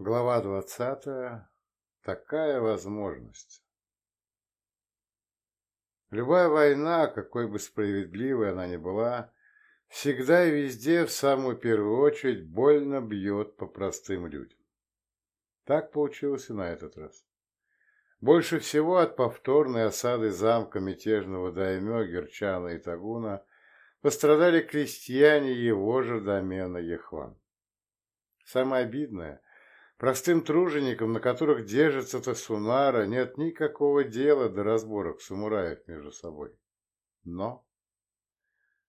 Глава двадцатая. Такая возможность. Любая война, какой бы справедливой она ни была, всегда и везде, в самую первую очередь, больно бьет по простым людям. Так получилось и на этот раз. Больше всего от повторной осады замка мятежного даймё Герчана и Тагуна пострадали крестьяне его же домена Ехван. Самое обидное – Простым труженикам, на которых держится Тасунара, нет никакого дела до разборок самураев между собой. Но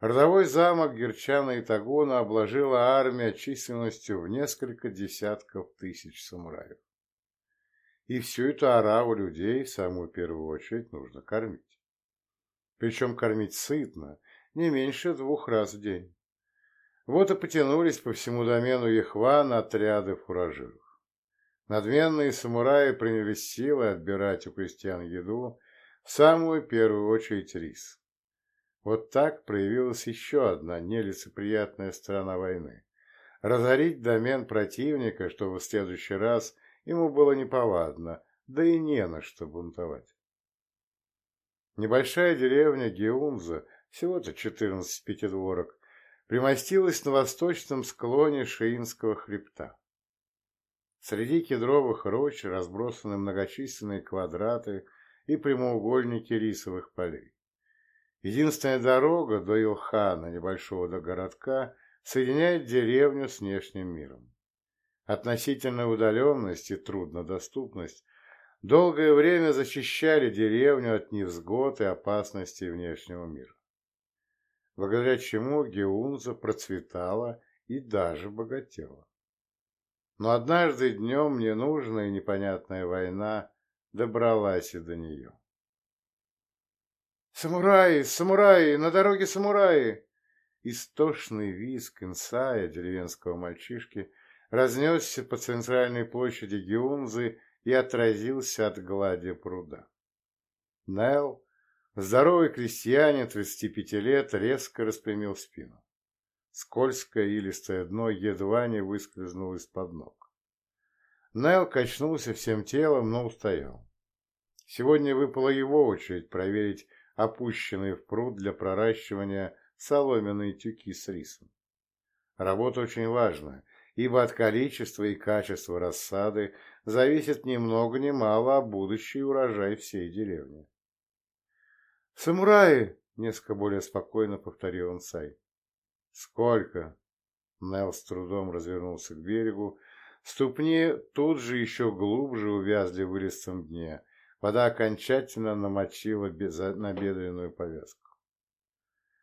родовой замок Герчана и Тагуна обложила армия численностью в несколько десятков тысяч самураев. И всю эту ораву людей в самую первую очередь нужно кормить. Причем кормить сытно, не меньше двух раз в день. Вот и потянулись по всему домену Ехвана отряды фуражиров. Надменные самураи принялись силой отбирать у крестьян еду, в самую первую очередь рис. Вот так проявилась еще одна нелицеприятная сторона войны. Разорить домен противника, чтобы в следующий раз ему было неповадно, да и не на что бунтовать. Небольшая деревня Геунза, всего-то 14 пятидворок, примостилась на восточном склоне Шиинского хребта. Среди кедровых роч разбросаны многочисленные квадраты и прямоугольники рисовых полей. Единственная дорога до Илхана, небольшого до городка, соединяет деревню с внешним миром. Относительная удаленность и труднодоступность долгое время защищали деревню от невзгод и опасностей внешнего мира. Благодаря чему Геунза процветала и даже богатела. Но однажды днем ненужная и непонятная война добралась и до нее. «Самураи! Самураи! На дороге самураи!» Истошный визг инсая деревенского мальчишки разнесся по центральной площади Геунзы и отразился от глади пруда. Нел, здоровый крестьянин 35 лет, резко распрямил спину. Скользкое илистое дно едва не выскользнуло из-под ног. Найл качнулся всем телом, но устоял. Сегодня выпала его очередь проверить опущенные в пруд для проращивания соломенные тюки с рисом. Работа очень важная, ибо от количества и качества рассады зависит ни много ни мало а будущий урожай всей деревни. «Самураи!» — несколько более спокойно повторил он Сай. «Сколько?» Нел с трудом развернулся к берегу. Ступни тут же еще глубже увязли в вылистом дне. Вода окончательно намочила набедренную повязку.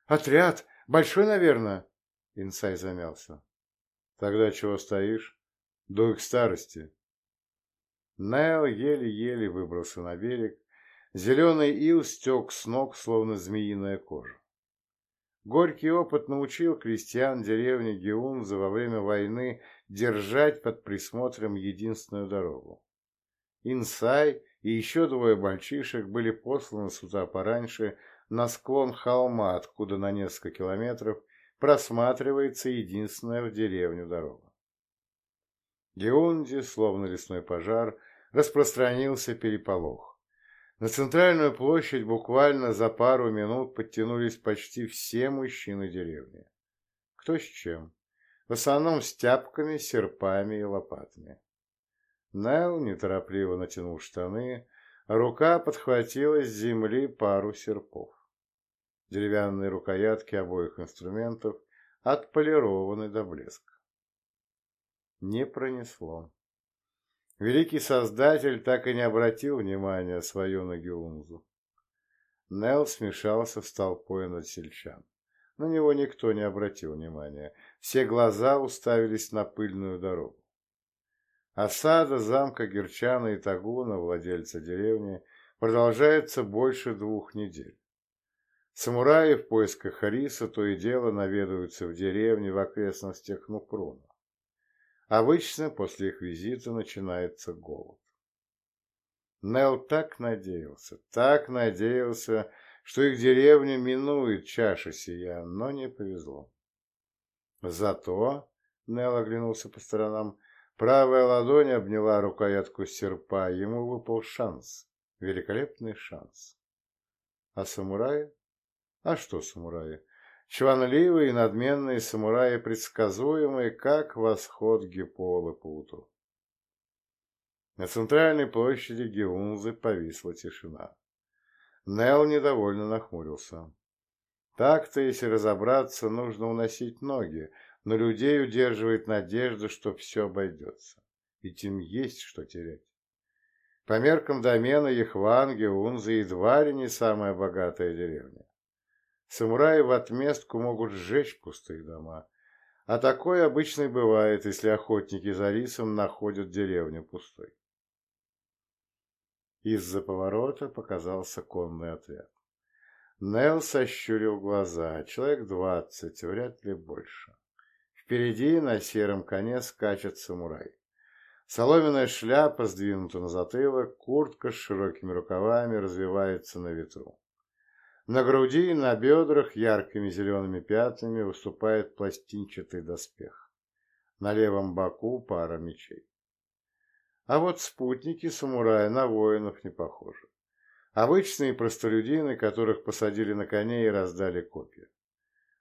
«Отряд! Большой, наверное?» Инсай замялся. «Тогда чего стоишь? До их старости». Нел еле-еле выбрался на берег. Зеленый ил стек с ног, словно змеиная кожа. Горький опыт научил крестьян деревни Геунза во время войны держать под присмотром единственную дорогу. Инсай и еще двое мальчишек были посланы с утра пораньше на склон холма, откуда на несколько километров просматривается единственная в деревню дорога. Геунде, словно лесной пожар, распространился переполох. На центральную площадь буквально за пару минут подтянулись почти все мужчины деревни. Кто с чем. В основном с тяпками, серпами и лопатами. Найл неторопливо натянул штаны, а рука подхватила с земли пару серпов. Деревянные рукоятки обоих инструментов отполированы до блеска. Не пронесло. Великий Создатель так и не обратил внимания свое на Геунзу. Нел смешался с толпой надсельчан. На него никто не обратил внимания. Все глаза уставились на пыльную дорогу. Осада замка Герчана и Тагуна, владельца деревни, продолжается больше двух недель. Самураи в поисках Хариса то и дело наведываются в деревни в окрестностях Нукруна. Обычно после их визита начинается голод. Нел так надеялся, так надеялся, что их деревню минует чаша сия, но не повезло. Зато, Нел оглянулся по сторонам, Правая ладонь обняла рукоятку серпа, ему выпал шанс, великолепный шанс. А самураи? А что самураи? Чванливые и надменные самураи, предсказуемые, как восход Гепола по. На центральной площади Геунзы повисла тишина. Нел недовольно нахмурился. Так-то, если разобраться, нужно уносить ноги, но людей удерживает надежда, что все обойдется. Ведь им есть что терять. По меркам домена Яхван, Геунза едва ли не самая богатая деревня. Самураи в отместку могут сжечь пустые дома, а такое обычно и бывает, если охотники за рисом находят деревню пустой. Из-за поворота показался конный отряд. Нел сощурил глаза. Человек двадцать, вряд ли больше. Впереди на сером коне скачет самурай. Соломенная шляпа сдвинута на затылок, куртка с широкими рукавами развивается на ветру. На груди и на бедрах яркими зелеными пятнами выступает пластинчатый доспех. На левом боку пара мечей. А вот спутники самурая на воинов не похожи. Обычные простолюдины, которых посадили на коней и раздали копья.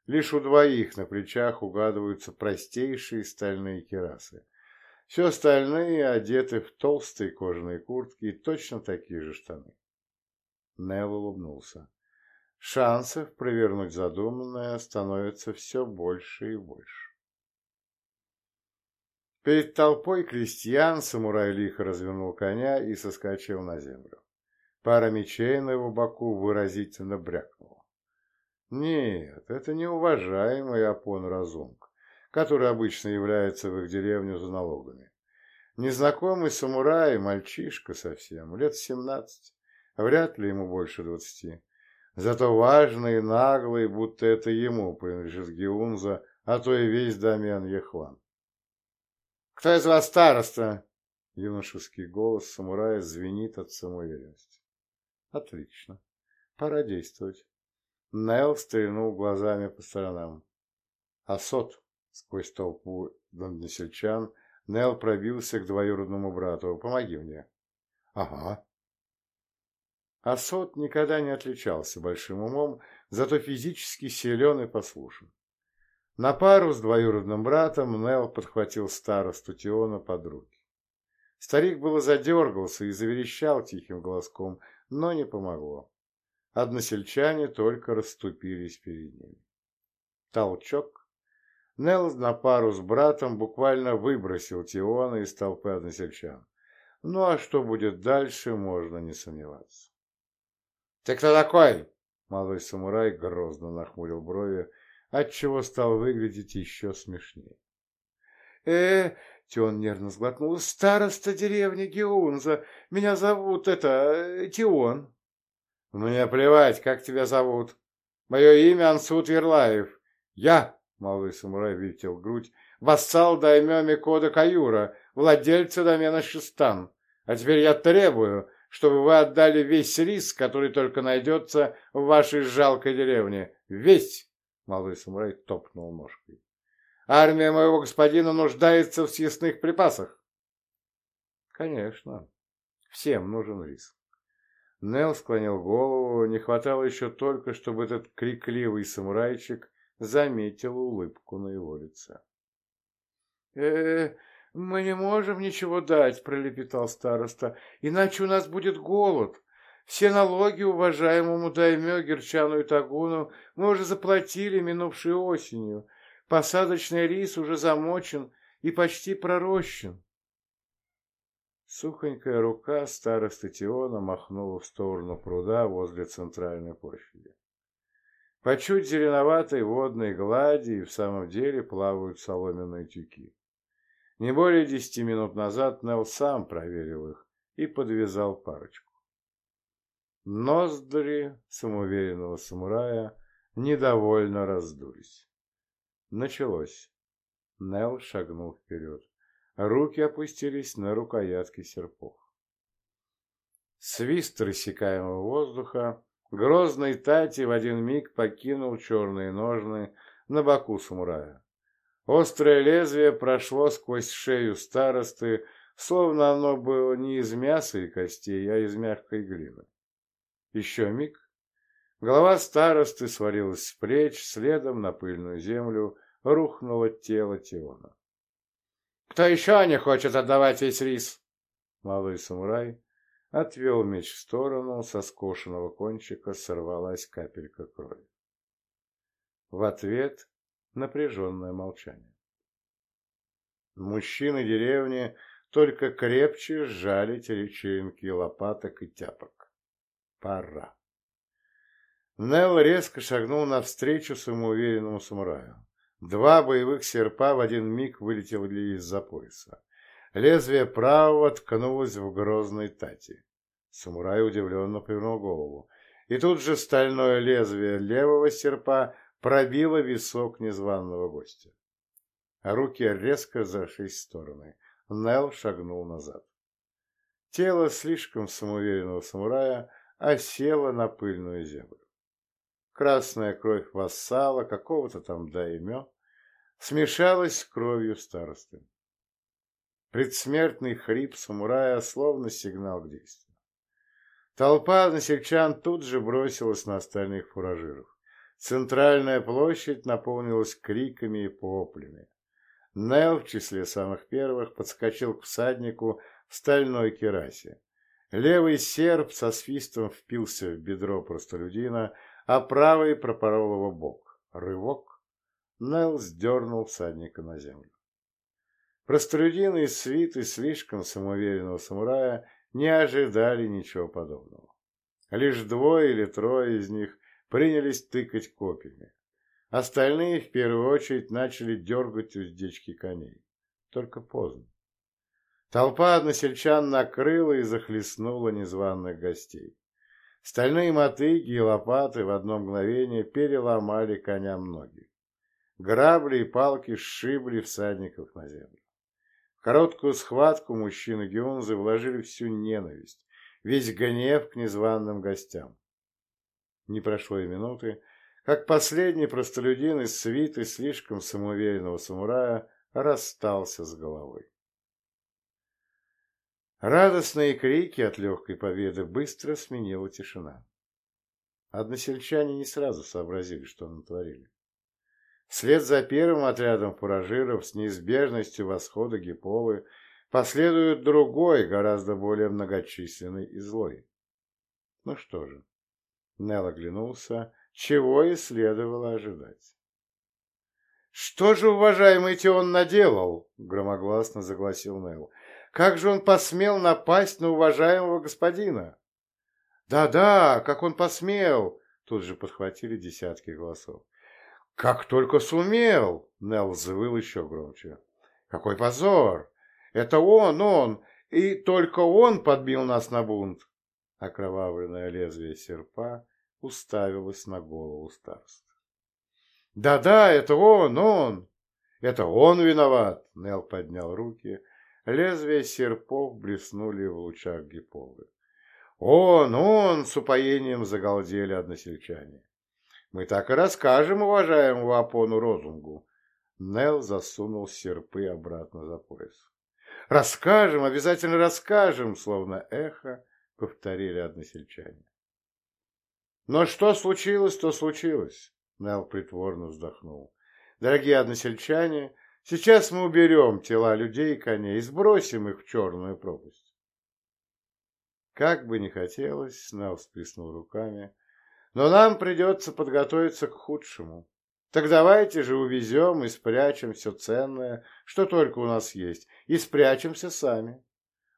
Лишь у двоих на плечах угадываются простейшие стальные керасы. Все остальные одеты в толстые кожаные куртки и точно такие же штаны. Нел улыбнулся. Шансов провернуть задуманное становится все больше и больше. Перед толпой крестьян самурай лихо развернул коня и соскочил на землю. Пара мечей на его боку выразительно брякнула. Нет, это не уважаемый опон разумк, который обычно является в их деревню за налогами. Незнакомый самурай, мальчишка совсем, лет семнадцать, вряд ли ему больше двадцати. Зато важный и наглый, будто это ему принадлежит Геунза, а то и весь домен Ехван. «Кто из вас староста?» Юношеский голос самурая звенит от самоуверенности. «Отлично. Пора действовать». Нел стрельнул глазами по сторонам. «Асот!» Сквозь толпу односельчан Нел пробился к двоюродному брату. «Помоги мне». «Ага». Асот никогда не отличался большим умом, зато физически силен и послушен. На пару с двоюродным братом Нел подхватил старосту Тиона под руки. Старик было задергался и заверещал тихим голоском, но не помогло. Односельчане только расступились перед ним. Толчок. Нел на пару с братом буквально выбросил Тиона из толпы односельчан. Ну а что будет дальше, можно не сомневаться. «Ты кто такой?» Молодой самурай грозно нахмурил брови, отчего стал выглядеть еще смешнее. э Тион нервно сглотнул. «Староста деревни Геунза. Меня зовут это... Тион». «Мне плевать, как тебя зовут. Мое имя Ансут Верлаев. Я, — молодой самурай вертел грудь, — вассал даймё Микода Каюра, владельца домена Шистан. А теперь я требую, чтобы вы отдали весь рис, который только найдется в вашей жалкой деревне. Весь!» Молодой самурай топнул ножкой. «Армия моего господина нуждается в съестных припасах». «Конечно. Всем нужен рис». Нел склонил голову, не хватало еще только, чтобы этот крикливый самурайчик заметил улыбку на его лице. э, -э мы не можем ничего дать», — пролепетал староста, — «иначе у нас будет голод. Все налоги уважаемому даймё Герчану и Тагуну мы уже заплатили минувшей осенью. Посадочный рис уже замочен и почти пророщен. Сухонькая рука старосты Теона махнула в сторону пруда возле центральной площади. По чуть зеленоватой водной глади и в самом деле плавают соломенные тюки. Не более десяти минут назад Нел сам проверил их и подвязал парочку. Ноздри самоуверенного самурая недовольно раздулись. Началось. Нел шагнул вперед. Руки опустились на рукоятки серпов. Свист рассекаемого воздуха, грозный Тати в один миг покинул черные ножны на боку самурая. Острое лезвие прошло сквозь шею старосты, словно оно было не из мяса и костей, а из мягкой глины. Еще миг. Голова старосты свалилась с плеч, следом на пыльную землю рухнуло тело Теона. «Кто еще не хочет отдавать весь рис?» Малый самурай отвел меч в сторону, со скошенного кончика сорвалась капелька крови. В ответ напряженное молчание. Мужчины деревни только крепче сжали теречинки лопаток и тяпок. Пора. Нелл резко шагнул навстречу самоуверенному самураю. Два боевых серпа в один миг вылетели из-за пояса. Лезвие правого ткнулось в грозной тати. Самурай удивленно повернул голову. И тут же стальное лезвие левого серпа пробило висок незваного гостя. Руки резко зашлись в стороны. Нел шагнул назад. Тело слишком самоуверенного самурая осело на пыльную землю. Красная кровь вассала, какого-то там даймё, смешалась с кровью старосты. Предсмертный хрип самурая словно сигнал к действию. Толпа насельчан тут же бросилась на остальных фуражиров. Центральная площадь наполнилась криками и поплями. Нел в числе самых первых подскочил к всаднику в стальной керасе. Левый серп со свистом впился в бедро простолюдина, а правый пропорол его бок. Рывок. Нел сдернул всадника на землю. Простолюдины из свиты слишком самоуверенного самурая не ожидали ничего подобного. Лишь двое или трое из них принялись тыкать копьями. Остальные, в первую очередь, начали дергать уздечки коней. Только поздно. Толпа односельчан накрыла и захлестнула незваных гостей. Стальные мотыги и лопаты в одно мгновение переломали коням ноги. Грабли и палки сшибли всадников на землю. В короткую схватку мужчины Геонзы вложили всю ненависть, весь гнев к незваным гостям. Не прошло и минуты, как последний простолюдин из свиты слишком самоуверенного самурая расстался с головой. Радостные крики от легкой победы быстро сменила тишина. Односельчане не сразу сообразили, что натворили. Вслед за первым отрядом фуражиров с неизбежностью восхода Гиполы последует другой, гораздо более многочисленный и злой. Ну что же, Нел оглянулся чего и следовало ожидать. «Что же, уважаемый Теон, наделал?» — громогласно загласил Нел. «Как же он посмел напасть на уважаемого господина?» «Да-да, как он посмел!» — тут же подхватили десятки голосов. «Как только сумел!» — Нел взвыл еще громче. «Какой позор! Это он, он! И только он подбил нас на бунт!» Окровавленное лезвие серпа уставилась на голову староста. «Да-да, это он, он! Это он виноват!» Нел поднял руки. Лезвия серпов блеснули в лучах гиполы. «Он, он!» — с упоением загалдели односельчане. «Мы так и расскажем уважаемому Апону Розунгу!» Нел засунул серпы обратно за пояс. «Расскажем, обязательно расскажем!» Словно эхо повторили односельчане. Но что случилось, то случилось, Нел притворно вздохнул. Дорогие односельчане, сейчас мы уберем тела людей и коней и сбросим их в черную пропасть. Как бы ни хотелось, Нел всплеснул руками, но нам придется подготовиться к худшему. Так давайте же увезем и спрячем все ценное, что только у нас есть, и спрячемся сами.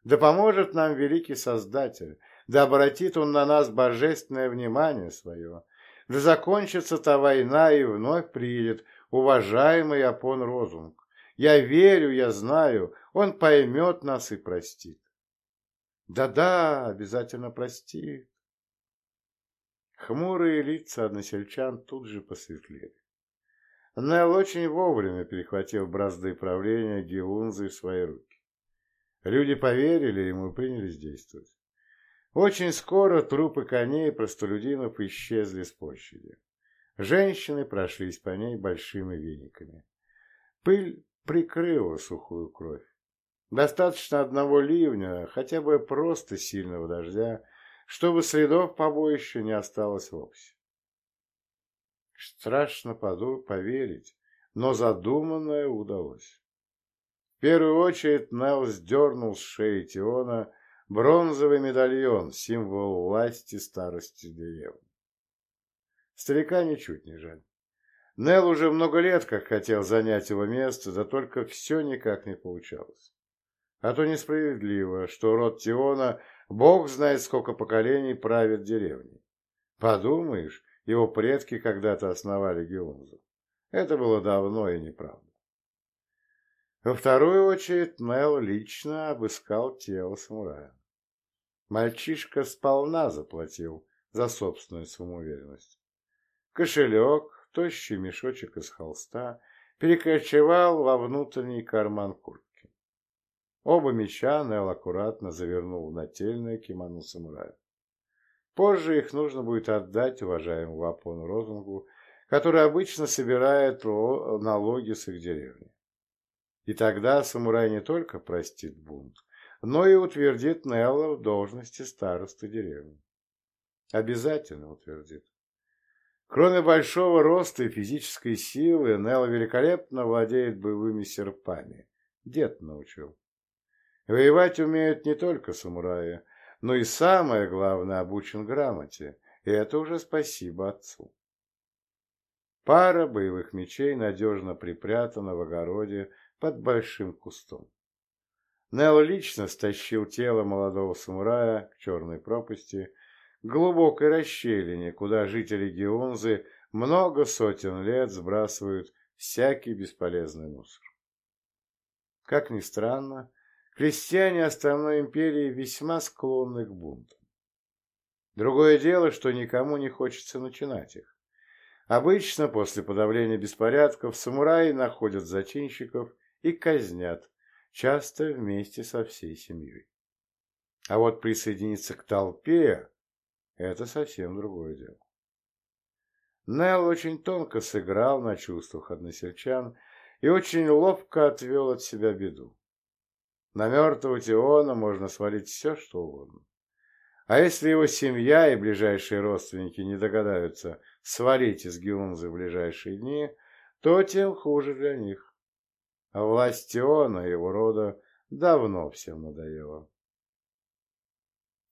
Да поможет нам великий Создатель, да обратит он на нас божественное внимание свое, да закончится та война и вновь приедет уважаемый Апон Розунг. Я верю, я знаю, он поймет нас и простит. Да-да, обязательно простит. Хмурые лица односельчан тут же посветлели. Нел очень вовремя перехватил бразды правления Геунзы в свои руки. Люди поверили ему и принялись действовать. Очень скоро трупы коней и простолюдинов исчезли с площади. Женщины прошлись по ней большими вениками. Пыль прикрыла сухую кровь. Достаточно одного ливня, хотя бы просто сильного дождя, чтобы следов побоища не осталось вовсе. Страшно поверить, но задуманное удалось. Первую очередь Нелл сдернул с шеи Тиона бронзовый медальон, символ власти старости деревни. Старика ничуть не жаль. Нел уже много лет как хотел занять его место, да только все никак не получалось. А то несправедливо, что род Тиона, бог знает сколько поколений, правит деревней. Подумаешь, его предки когда-то основали Геонзу. Это было давно и неправда. Во вторую очередь Нел лично обыскал тело самурая. Мальчишка сполна заплатил за собственную самоуверенность. Кошелек, тощий мешочек из холста, перекочевал во внутренний карман куртки. Оба меча Нел аккуратно завернул в нательное кимоно самурая. Позже их нужно будет отдать уважаемому Апону Розунгу, который обычно собирает налоги с их деревни. И тогда самурай не только простит бунт, но и утвердит Нелла в должности старосты деревни. Обязательно утвердит. Кроме большого роста и физической силы, Нелла великолепно владеет боевыми серпами. Дед научил. Воевать умеют не только самураи, но и самое главное обучен грамоте, и это уже спасибо отцу. Пара боевых мечей надежно припрятана в огороде под большим кустом. Нелл лично стащил тело молодого самурая к черной пропасти, глубокой расщелине, куда жители Геонзы много сотен лет сбрасывают всякий бесполезный мусор. Как ни странно, крестьяне остальной империи весьма склонны к бунтам. Другое дело, что никому не хочется начинать их. Обычно после подавления беспорядков самураи находят зачинщиков и казнят, часто вместе со всей семьей. А вот присоединиться к толпе это совсем другое дело. Нелл очень тонко сыграл на чувствах односельчан и очень ловко отвел от себя беду. На мертвого Теона можно свалить все, что угодно. А если его семья и ближайшие родственники не догадаются свалить из Геунзы в ближайшие дни, то тем хуже для них. А власть Теона и его рода давно всем надоела.